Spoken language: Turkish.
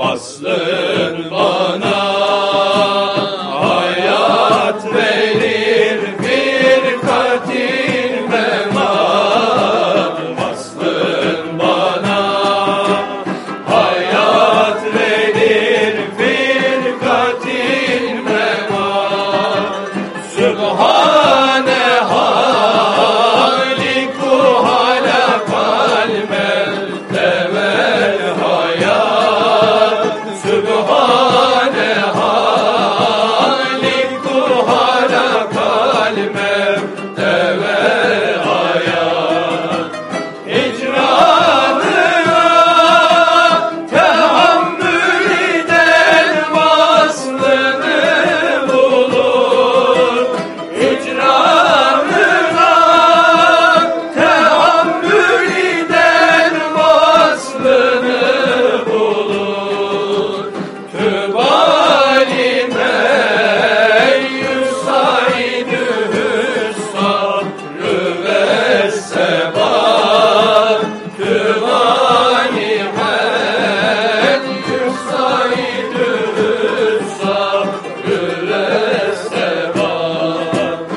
Vaslın bana hayat verir bir katil memat Vaslın bana hayat verir bir katil memat Sübhan Goodbye.